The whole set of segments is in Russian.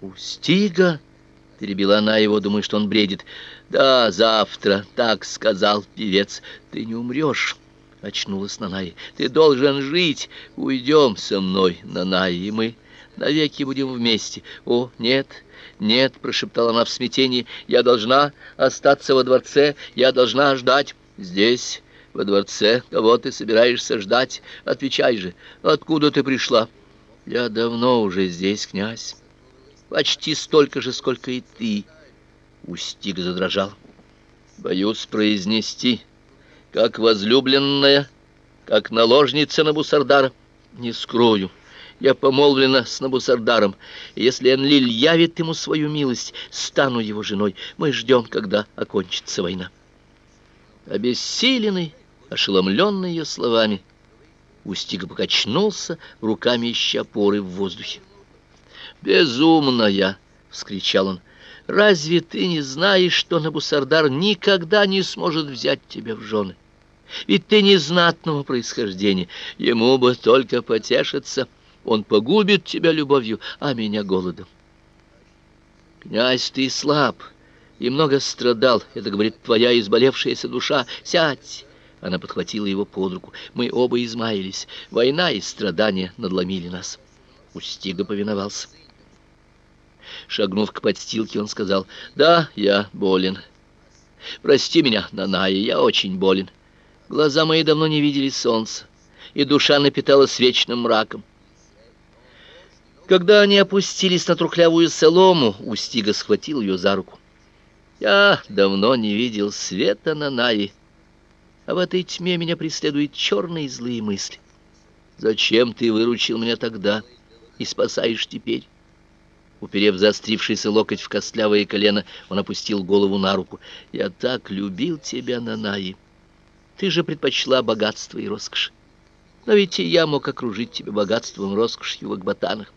«Устига?» — перебила она его, думая, что он бредит. «Да, завтра, так сказал певец. Ты не умрешь». — очнулась Нанай. «Ты должен жить. Уйдем со мной, Нанай, и мы навеки будем вместе». «О, нет, нет!» — прошептала она в смятении. «Я должна остаться во дворце. Я должна ждать здесь, во дворце. Кого ты собираешься ждать? Отвечай же, откуда ты пришла?» «Я давно уже здесь, князь. Почти столько же, сколько и ты». Устик задрожал. «Боюсь произнести...» как возлюбленная, как наложница Набусардара. Не скрою, я помолвлена с Набусардаром, если Энлиль явит ему свою милость, стану его женой. Мы ждем, когда окончится война. Обессиленный, ошеломленный ее словами, Устига покачнулся, руками ища опоры в воздухе. «Безумная!» — вскричал он. «Разве ты не знаешь, что Набусардар никогда не сможет взять тебя в жены?» Ведь ты незнатного происхождения, ему бы только потешиться. Он погубит тебя любовью, а меня голодом. Князь, ты слаб и много страдал, это говорит твоя изболевшаяся душа. Сядь! Она подхватила его под руку. Мы оба измаялись. Война и страдания надломили нас. Устига повиновался. Шагнув к подстилке, он сказал, «Да, я болен. Прости меня, Наная, я очень болен. Глаза мои давно не видели солнца, и душа напиталась вечным мраком. Когда они опустились на трухлявую солому, Устига схватил ее за руку. Я давно не видел света на Наи, а в этой тьме меня преследуют черные злые мысли. Зачем ты выручил меня тогда и спасаешь теперь? Уперев заострившийся локоть в костлявое колено, он опустил голову на руку. Я так любил тебя, Нанаи. Ты же предпочла богатство и роскошь. Но ведь и я мог окружить тебя богатством роскошью в Акбатанах.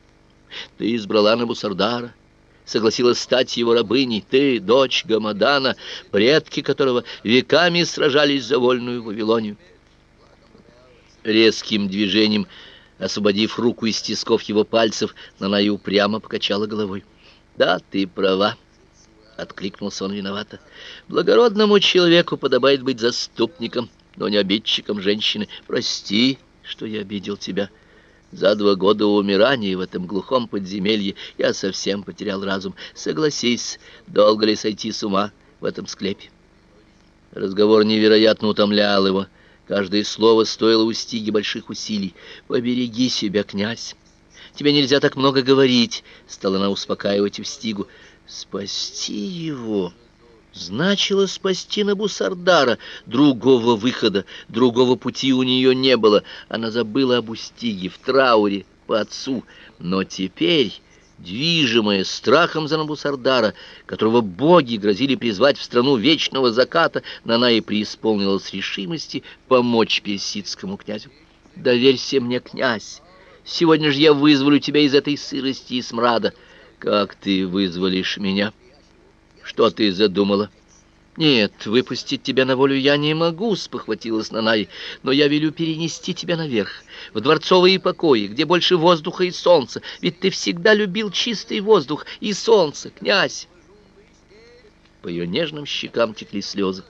Ты избрала Набусардара, согласилась стать его рабыней. Ты, дочь Гамадана, предки которого веками сражались за вольную Вавилонию. Резким движением, освободив руку из тисков его пальцев, Нанай упрямо покачала головой. «Да, ты права». — откликнулся он виновато. «Благородному человеку подобает быть заступником, но не обидчиком женщины. Прости, что я обидел тебя. За два года умирания в этом глухом подземелье я совсем потерял разум. Согласись, долго ли сойти с ума в этом склепе?» Разговор невероятно утомлял его. Каждое слово стоило у Стиги больших усилий. «Побереги себя, князь!» «Тебе нельзя так много говорить!» — стала она успокаивать Устигу. Спасти его значило спасти Набусардара. Другого выхода, другого пути у нее не было. Она забыла об Устиге в трауре по отцу. Но теперь, движимая страхом за Набусардара, которого боги грозили призвать в страну вечного заката, и преисполнилась решимости помочь персидскому князю. «Доверься мне, князь! Сегодня же я вызволю тебя из этой сырости и смрада». Как ты вызволишь меня? Что ты задумала? Нет, выпустить тебя на волю я не могу, спохватилась Нанай, но я велю перенести тебя наверх, в дворцовые покои, где больше воздуха и солнца, ведь ты всегда любил чистый воздух и солнце, князь. По ее нежным щекам текли слезы.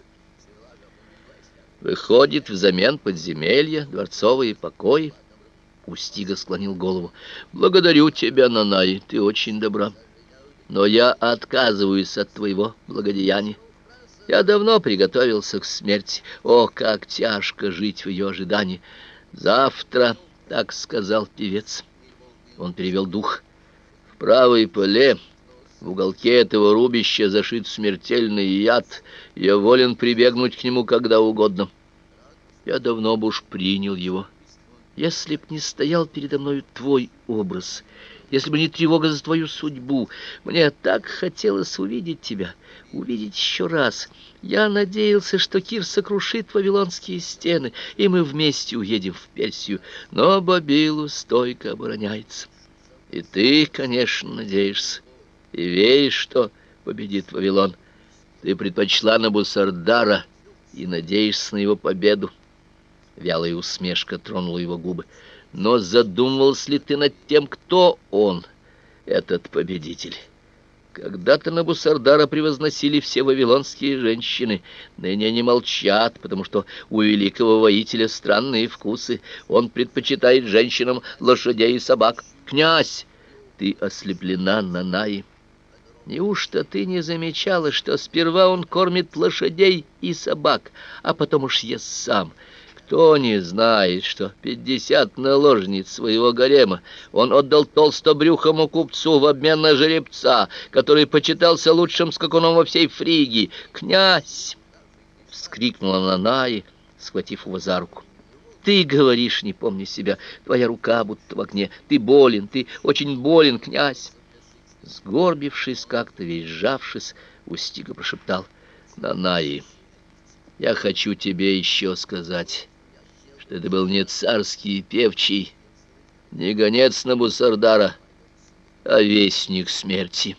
Выходит, взамен подземелья, дворцовые покои. Устига склонил голову. «Благодарю тебя, Нанай, ты очень добра. Но я отказываюсь от твоего благодеяния. Я давно приготовился к смерти. О, как тяжко жить в ее ожидании! Завтра, — так сказал певец. Он перевел дух. В правой поле, в уголке этого рубища зашит смертельный яд. Я волен прибегнуть к нему когда угодно. Я давно бы уж принял его». Если б не стоял передо мною твой образ, если бы не тревога за твою судьбу, мне так хотелось увидеть тебя, увидеть еще раз. Я надеялся, что Кир сокрушит вавилонские стены, и мы вместе уедем в Персию, но Бабилу стойко обороняется. И ты, конечно, надеешься, и веришь, что победит Вавилон. Ты предпочла Набусардара и надеешься на его победу. Вялая усмешка тронула его губы. Но задумывался ли ты над тем, кто он? этот победитель. Когда-то на Бусардара превозносили все вавилонские женщины, ныне не молчат, потому что у великого воителя странные вкусы. Он предпочитает женщинам лошадей и собак. Князь, ты ослеплена, Нанаи. Неужто ты не замечала, что сперва он кормит лошадей и собак, а потом уж ест сам? Кто не знает, что пятьдесят наложниц своего гарема он отдал толстобрюхому купцу в обмен на жеребца, который почитался лучшим скакуном во всей Фригии? «Князь!» — вскрикнула Нанаи, схватив его за руку. «Ты говоришь, не помни себя, твоя рука будто в огне. Ты болен, ты очень болен, князь!» Сгорбившись как-то, весь сжавшись, Устига прошептал. «Нанаи, я хочу тебе еще сказать, что это был не царский певчий, не гонец на Бусардара, а вестник смерти».